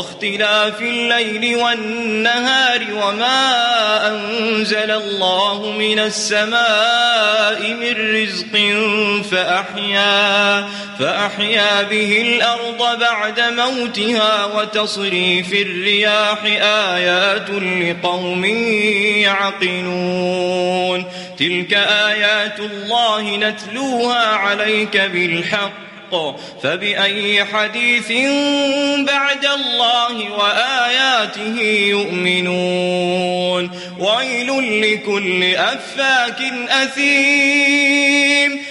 واختلاف الليل والنهار وما أنزل الله من السماء من رزق فأحيا فأحيا به الأرض بعد موتها وتصريف الرياح آيات لقوم يعقلون. تلك آيات الله نتلوها عليك بالحق. فبأي حديث بعد الله وآياته يؤمنون؟ ويل لكل أفاك أثيم.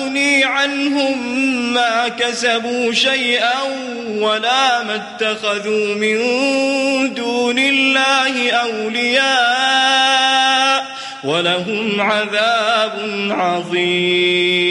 يغني عنهم ما كسبوا شيئا ولا ما اتخذوا من دون الله أولياء ولهم عذاب عظيم.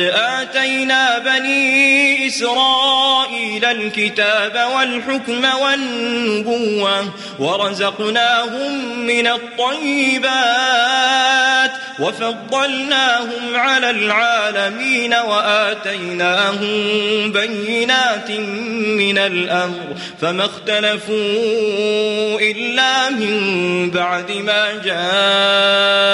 آتينا بني إسرائيل الكتاب والحكم والنبوة ورزقناهم من الطيبات وفضلناهم على العالمين وآتيناهم بينات من الأمر فما اختلفوا إلا من بعد ما جاءهم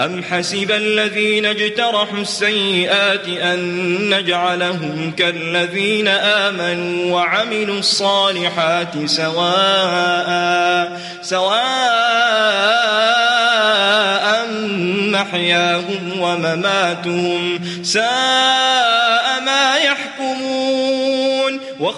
أم حسب الذين اجترحوا السيئات أن نجعلهم كالذين آمنوا وعملوا الصالحات سواء سواء محياهم ومماتهم ساء ما يحكمون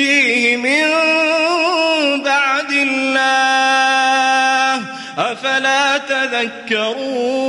يهديه من بعد الله أفلا تذكرون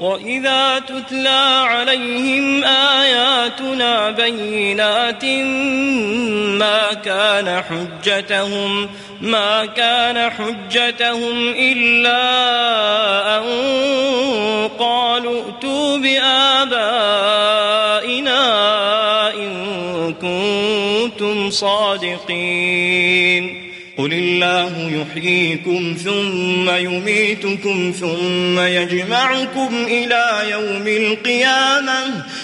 وإذا تتلى عليهم آياتنا بينات ما كان حجتهم ما كان حجتهم إلا أن قالوا ائتوا بآبائنا إن كنتم صادقين قل الله يحييكم ثم يميتكم ثم يجمعكم إلى يوم القيامة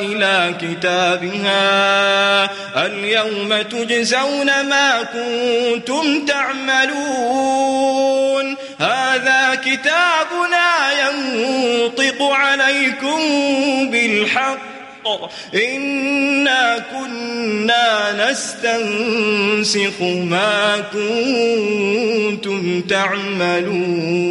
إلى كتابها اليوم تجزون ما كنتم تعملون هذا كتابنا ينطق عليكم بالحق إنا كنا نستنسخ ما كنتم تعملون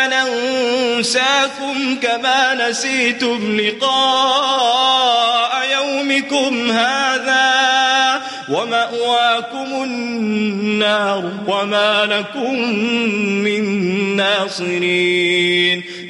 ننساكم كما نسيتم لقاء يومكم هذا ومأواكم النار وما لكم من ناصرين